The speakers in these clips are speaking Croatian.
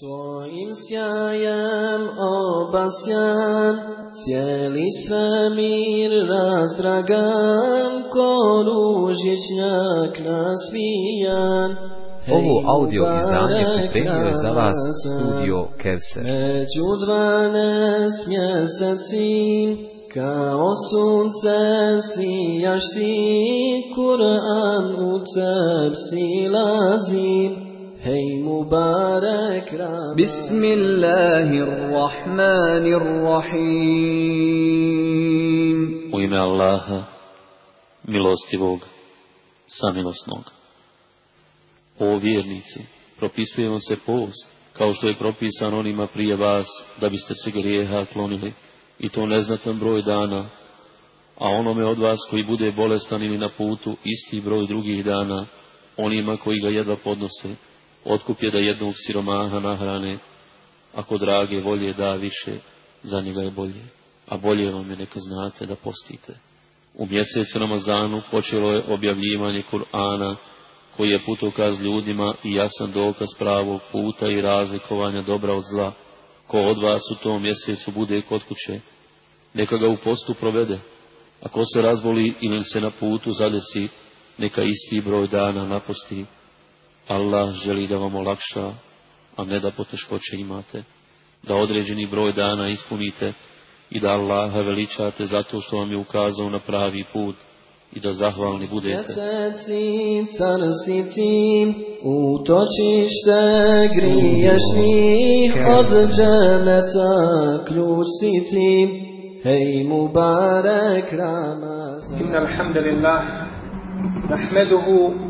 Tvojim sjajem obasjan, cijeli svemir razdragan, ko ružičnjak nasvijan. Ovo audio izdanje pripremio je za vas studio Kevser. Među dvanest mjeseci, kao sunce sijaš ti, Kur'an u teb silazim. Hej Mubarek Ramazan. Bismillahirrahmanirrahim. U ime Allaha, milostivog, samilosnog. O vjernici, propisuje vam se post, kao što je propisan onima prije vas, da biste se grijeha klonili, i to neznatan broj dana, a onome od vas koji bude bolestan ili na putu, isti broj drugih dana, onima koji ga jedva podnose, otkup je da jednog siromaha nahrane, ako drage volje da više, za njega je bolje, a bolje vam je neka znate da postite. U mjesecu Ramazanu počelo je objavljivanje Kur'ana, koji je putokaz ljudima i jasan dokaz pravog puta i razlikovanja dobra od zla. Ko od vas u tom mjesecu bude kod kuće, neka ga u postu provede. Ako se razboli ili se na putu zadesi, neka isti broj dana naposti. Allah želi da vam olakša, a ne da poteškoće imate, da određeni broj dana ispunite i da Allaha veličate zato što vam je ukazao na pravi put i da zahvalni budete. Hey, Mubarak od Ramazan. Inna alhamdulillah, nahmeduhu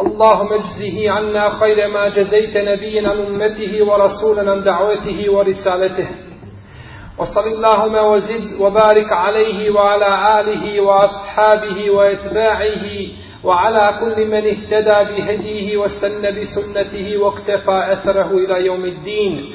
اللهم اجزه عنا خير ما جزيت نبيا عن أمته ورسولا عن دعوته ورسالته. وصل اللهم وزد وبارك عليه وعلى آله وأصحابه وإتباعه وعلى كل من اهتدى بهديه واستنى بسنته واقتفى أثره إلى يوم الدين.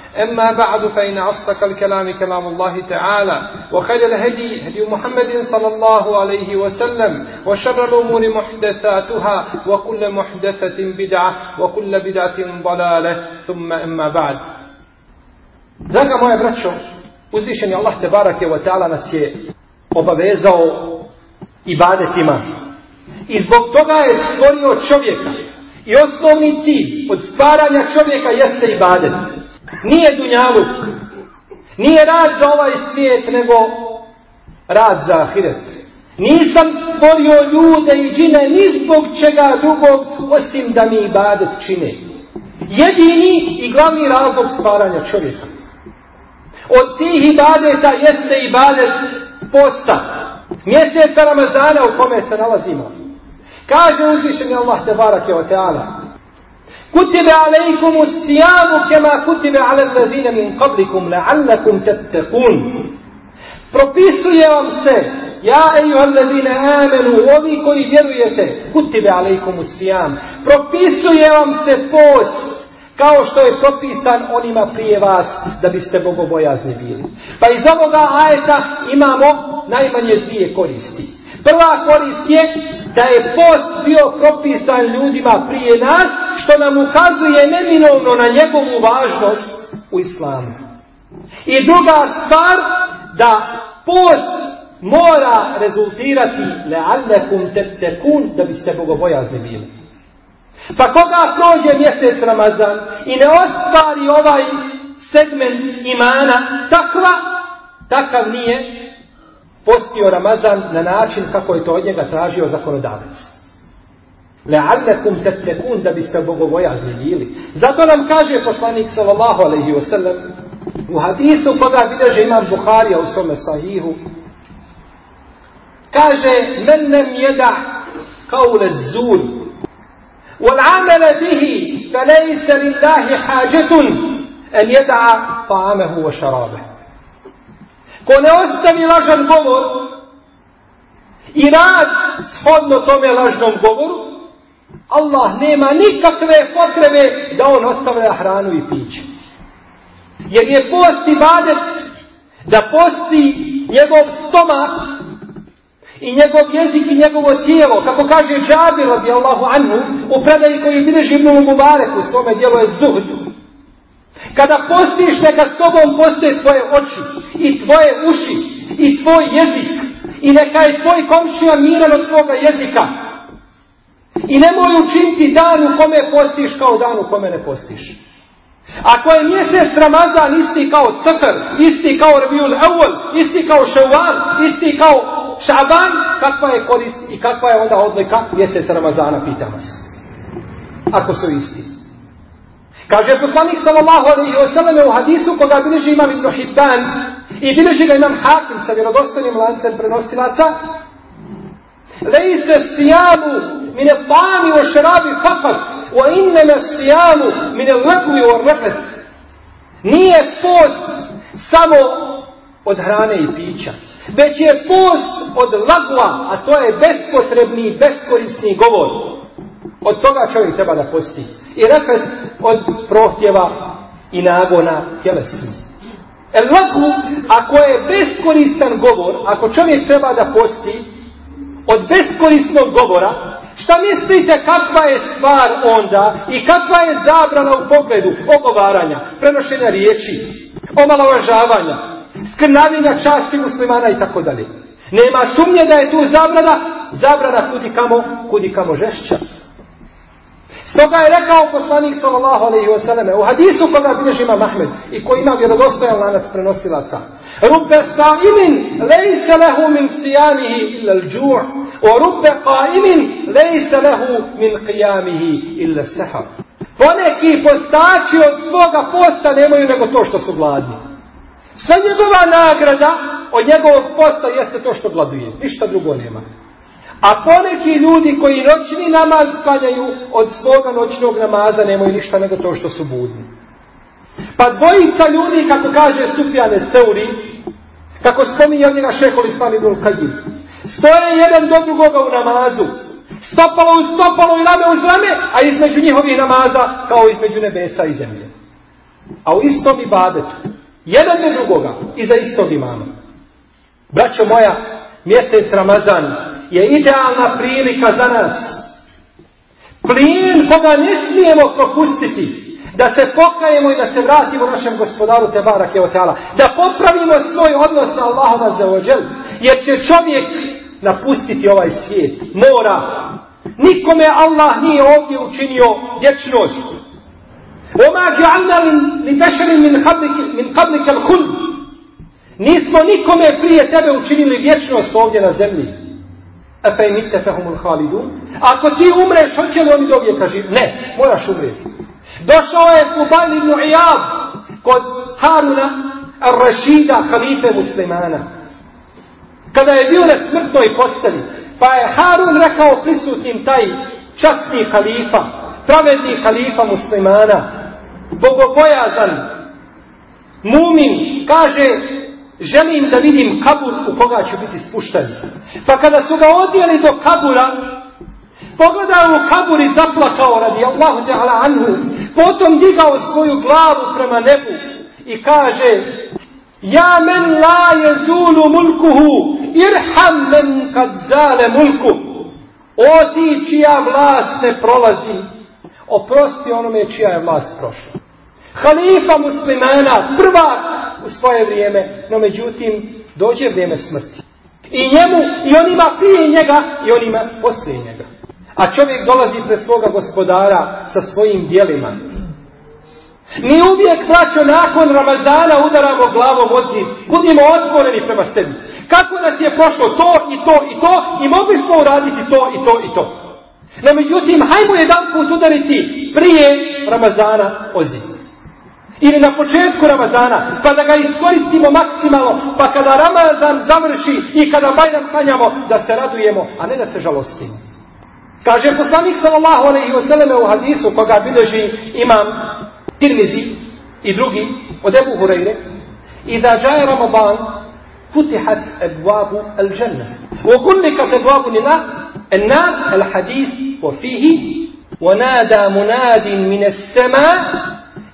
أما بعد فإن أصدق الكلام كلام الله تعالى وخير الهدي هدي محمد صلى الله عليه وسلم وشر الأمور محدثاتها وكل محدثة بدعة وكل بدعة ضلالة ثم أما بعد Draga moja braćo, uzvišeni Allah te barake wa ta'ala nas je obavezao ibadetima. I zbog toga je stvorio čovjeka. I osnovni cilj od stvaranja čovjeka jeste ibadet. Nije dunjaluk. Nije rad za ovaj svijet, nego rad za ahiret. Nisam stvorio ljude i džine ni zbog čega drugog, osim da mi ibadet čine. Jedini i glavni razlog stvaranja čovjeka. Od tih ibadeta jeste ibadet posta. Mjeseca Ramazana u kome se nalazimo. Kaže uzvišeni Allah te barake o teala. Kutibe alejkum usijamu kema kutibe ala allazine min qablikum la'allakum tettekun. Propisuje vam se, ja ejuha allazine amenu, ovi koji vjerujete, kutibe alejkum usijam. Propisuje vam se post, kao što je propisan onima prije vas da biste bogobojazni bili. Pa iz ovoga ajeta imamo najmanje dvije koristi. Prva korist je da je post bio propisan ljudima prije nas, što nam ukazuje neminovno na njegovu važnost u islamu. I druga stvar, da post mora rezultirati leallekum tettekun da biste bogobojazni bili. Pa koga prođe mjesec Ramazan i ne ostvari ovaj segment imana, takva, takav nije postio Ramazan na način kako je to od njega tražio zakonodavac. لعلكم تتكون ده بسبب غوية عزيزيلي زادو نم كاجي فصانيك صلى الله عليه وسلم وحديث قد بدا جيمان بخاري أو سمى صحيح كاجي من لم يدع قول الزول والعمل به فليس لله حاجة أن يدع طعامه وشرابه كون أستمي رجل قبر إراد سخدنا طمي رجل قبر Allah nema nikakve potrebe da on ostavlja hranu i piće. Jer je post i badet da posti njegov stomak i njegov jezik i njegovo tijelo, kako kaže Džabir radi Allahu anhu, u predaji koji bileži Ibnu Mubareku, u svome dijelu je zuhd. Kada postiš, neka s tobom poste tvoje oči i tvoje uši i tvoj jezik i neka je tvoj komšija miran od tvoga jezika. I nemoj učiniti dan u kome postiš kao dan u kome ne postiš. Ako je mjesec Ramazan isti kao Safar, isti kao Rabiul Awal, isti kao Ševan, isti kao Šaban, kakva je korist i kakva je onda odlika mjesec Ramazana, pitam vas. Ako su isti. Kaže poslanik sallallahu alaihi wa sallam u hadisu koga bilježi imam Ibn Hibban i bilježi ga imam Hakim sa vjerodostojnim lancem prenosilaca Lejse sijamu šerabi fakat wa inneme sijamu mine lekvi o refet Nije post samo od hrane i pića, već je post od lagla, a to je bespotrebni, beskorisni govor. Od toga čovjek treba da posti. I refet od prohtjeva i nagona tjelesni. El lagu, ako je beskoristan govor, ako čovjek treba da posti, od beskorisnog govora, šta mislite kakva je stvar onda i kakva je zabrana u pogledu ogovaranja, prenošenja riječi, omalovažavanja, skrnavljenja časti muslimana i tako dalje. Nema sumnje da je tu zabrana, zabrana kudi kamo, kudi kamo žešća. Stoga je rekao poslanik sallallahu alejhi ve selleme u hadisu koga bilježi Imam Ahmed i koji ima vjerodostojan lanac prenosilaca. Rubbe sa'imin lejse lehu min sijamihi illa l'đu' o rubbe qa'imin lejse lehu min qiyamihi illa sahar. Poneki postači od svoga posta nemaju nego to što su gladni. Sva njegova nagrada od njegovog posta jeste to što gladuje. Ništa drugo nema. A poneki ljudi koji noćni namaz sklanjaju od svoga noćnog namaza nemaju ništa nego to što su budni. Pa dvojica ljudi, kako kaže Sufjane Steuri, kako spominje od njega šehol Islam ibn Kajim, stoje jedan do drugoga u namazu, stopalo u stopalo i rame uz rame, a između njihovih namaza kao između nebesa i zemlje. A u istom ibadetu, jedan do drugoga, iza istog imama. Braćo moja, mjesec Ramazan je idealna prilika za nas. Plin koga ne smijemo propustiti, da se pokajemo i da se vratimo našem gospodaru Tebara Keotala, da popravimo svoj odnos na Allahova za ođel, jer će čovjek napustiti ovaj svijet, mora. Nikome Allah nije ovdje učinio vječnost. Oma dja'alna li bešari min qablike al-khuld. Nismo nikome prije tebe učinili vječnost ovdje na zemlji. Efe imite fehumul halidun. Ako ti umreš, hoće li oni do vijeka? Ne, moraš umreti. Došao je Fubal ibn Iyab kod Haruna al-Rashida, halife muslimana. Kada je bio na smrtnoj postavi, pa je Harun rekao prisutnim taj časni halifa, pravedni halifa muslimana, bogobojazan, mumin, kaže, želim da vidim kabur u koga ću biti spušten. Pa kada su ga odjeli do kabura, pogledao u kabur i zaplakao radi Allahu Teala anhu, potom digao svoju glavu prema nebu i kaže, Ja men la je zulu mulkuhu, irham men kad zale mulku. O ti čija vlast ne prolazi, oprosti onome čija je vlast prošla. Halifa muslimana, prvak u svoje vrijeme, no međutim, dođe vrijeme smrti. I njemu, i onima prije njega, i onima poslije njega. A čovjek dolazi pred svoga gospodara sa svojim dijelima. Mi uvijek, braćo, nakon Ramazana udaramo glavom od zid. Budimo otvoreni prema sebi. Kako nas je prošlo to i to i to i mogli smo uraditi to i to i to. No međutim, hajmo jedan put udariti prije Ramazana o zid. Ili na početku Ramazana, pa da ga iskoristimo maksimalno, pa kada Ramazan završi i kada Bajram klanjamo, da se radujemo, a ne da se žalostimo. Kaže poslanik sallallahu alaihi wasallam u hadisu koga bilježi imam Od Ebu Hureyre i da jaje Ramadan فتحت أبواب الجنة. وغلقت أبواب النار الحديث وفيه ونادى مناد من السماء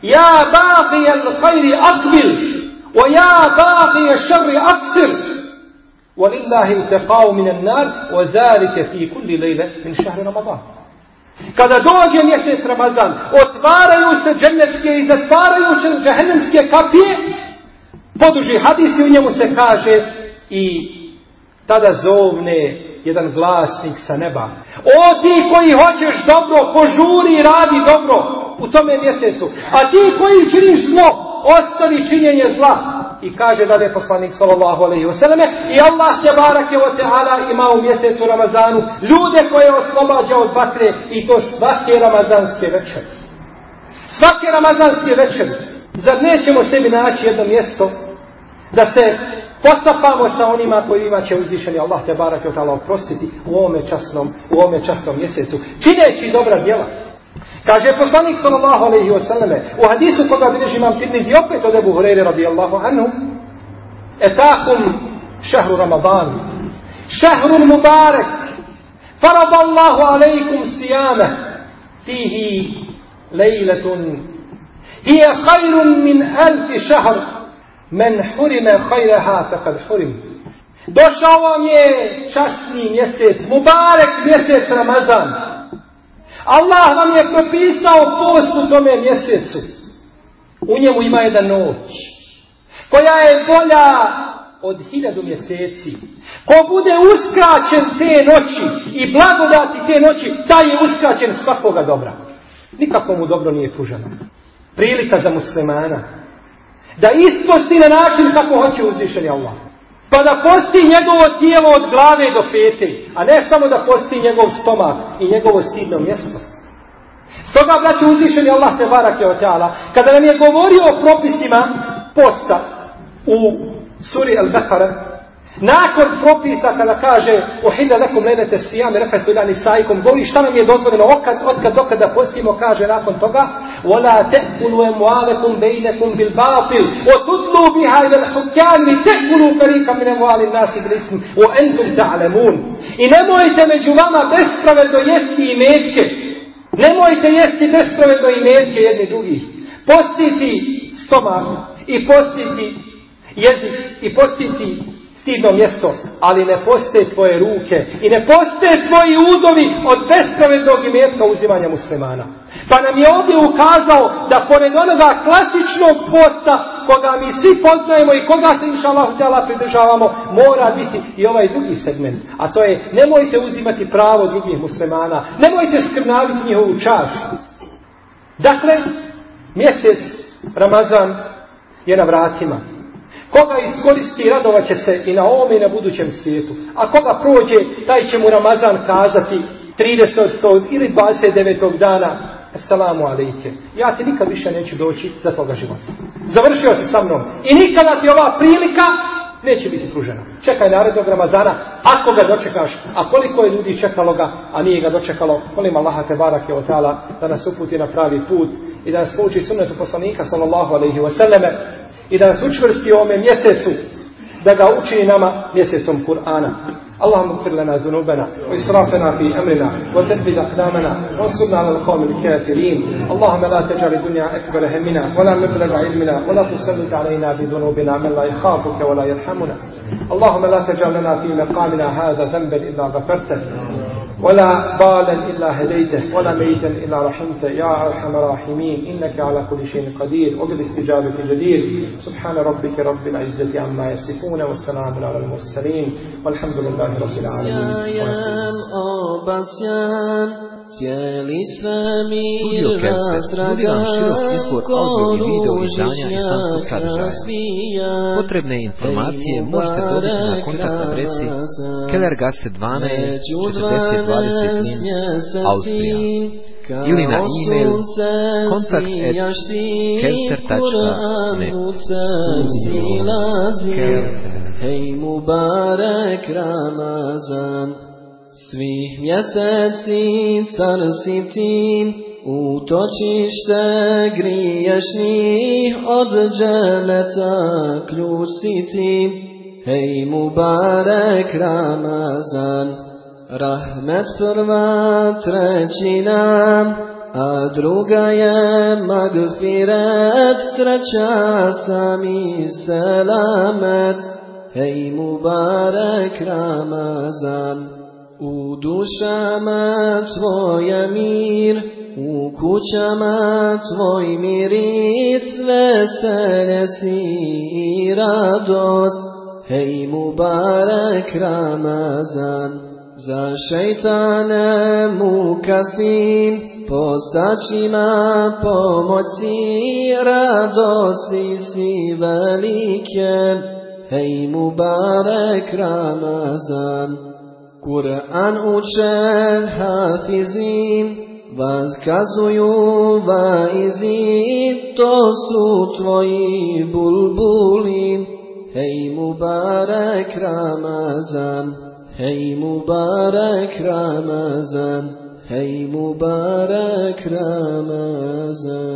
يا باغي الخير أقبل ويا باغي الشر أقصر ولله التقاء من النار وذلك في كل ليلة من شهر رمضان. Kada dođe mjesec Ramazan, otvaraju se džennetske i zatvaraju se džehennemske kapije, poduži hadis u njemu se kaže i tada zovne jedan glasnik sa neba. O ti koji hoćeš dobro, požuri i radi dobro u tome mjesecu. A ti koji činiš zlo, ostavi činjenje zla. I kaže da je poslanik sallallahu alaihi wasallam i Allah te barake o teala ima u mjesecu Ramazanu ljude koje oslobađa od vatre i to svake ramazanske večeri. Svake ramazanske večeri. Zar nećemo sebi naći jedno mjesto da se posapamo sa onima kojima će uzvišeni Allah te barake teala oprostiti u ovome časnom, u ovome časnom mjesecu. Čineći dobra djela. Kaže poslanik sallallahu alejhi ve selleme u hadisu koga bilježi imam Tirmizi opet od Abu Hurajre radijallahu anhu etakum šahru Ramadan šahru mubarak فرض الله عليكم صيامه فيه ليلة هي خير من ألف شهر من حرم خيرها فقد حرم Došao vam je časni mjesec, mubarek mjesec Ramazan. Allah vam je propisao post u tome mjesecu. U njemu ima jedna noć, koja je bolja od hiljadu mjeseci. Ko bude uskraćen te noći i blagodati te noći, taj je uskraćen svakoga dobra. Nikako mu dobro nije pruženo. Prilika za muslimana. Da isposti na način kako hoće uzvišeni Allah. Pa da posti njegovo tijelo od glave do pete, a ne samo da posti njegov stomak i njegovo stidno mjesto. Stoga, braći, uzvišeni Allah te barak je kada nam je govorio o propisima posta u suri Al-Baqara, nakon propisa kada kaže Ohilja lekom lenete sijam refesu ilani sajkom govori šta nam je dozvoljeno okad, otkad, dokad da postimo kaže nakon toga Vola te'kulu emualekum bejnekum bil batil o tudlu biha ilal hukjani te'kulu ferika min emualin nasi blisim o entum da'lemun i nemojte među vama bespravedno jesti i metke. Nemojte jesti bespravedno i metke jedni drugih. Postiti stomak i postiti jezik i postiti stidno mjesto, ali ne poste tvoje ruke i ne poste tvoji udovi od bespravednog imetka uzimanja muslimana. Pa nam je ovdje ukazao da pored onoga klasičnog posta koga mi svi poznajemo i koga se inša Allah htjela pridržavamo, mora biti i ovaj drugi segment. A to je nemojte uzimati pravo drugih muslimana, nemojte skrnaviti njihovu čašu. Dakle, mjesec Ramazan je na vratima. Koga iskoristi radovat će se i na ovome i na budućem svijetu. A koga prođe, taj će mu Ramazan kazati 30. ili 29. dana Assalamu alaikum. Ja ti nikad više neću doći za toga života. Završio si sa mnom. I nikada ti ova prilika neće biti pružena. Čekaj narednog Ramazana, ako ga dočekaš, a koliko je ljudi čekalo ga, a nije ga dočekalo, molim Allaha te barake o da nas uputi na pravi put i da nas pouči sunnetu poslanika sallallahu alaihi wa sallame i da nas učvrsti ovome mjesecu, da ga učini nama mjesecom Kur'ana. اللهم اغفر لنا ذنوبنا وإسرافنا في أمرنا وثبت أقدامنا وانصرنا على القوم الكافرين اللهم لا تجعل الدنيا أكبر همنا ولا مبلغ علمنا ولا تسلط علينا بذنوبنا من لا يخافك ولا يرحمنا اللهم لا تجعل لنا في مقامنا هذا ذنبا إلا غفرته ولا ضالا إلا هديته ولا ميتا إلا رحمته. يا أرحم الراحمين إنك على كل شيء قدير وبالاستجابة جدير. سبحان ربك رب العزة عما يصفون والسلام على المرسلين والحمد لله رب العالمين. Cijeli audio i video izdanja islamskog sadržaja. Potrebne informacije možete dobiti na kontakt adresi Kellergasse 12 4020 Linz, Austrija. ili na e-mail kontakt at Hej Mubarek Ramazan Svih mjeseci car si ti, utočište griješnih od dženeta ključ si ti. Hej Mubarek Ramazan, rahmet prva trećina, a druga je magfiret, treća sami selamet. Hej Mubarek Ramazan, u dušama tvoja mir, u kućama tvoj miris, veselje si i radost, hej Mubarek Ramazan. Za šeitane muka si, postačima pomoći, radosti si velike, hej Mubarek Ramazan. Kur'an uče hafizim, vazkazuju vaizi, to su tvoji bulbuli. Hej Mubarak Ramazan, hej Mubarak Ramazan, hej Mubarak Ramazan.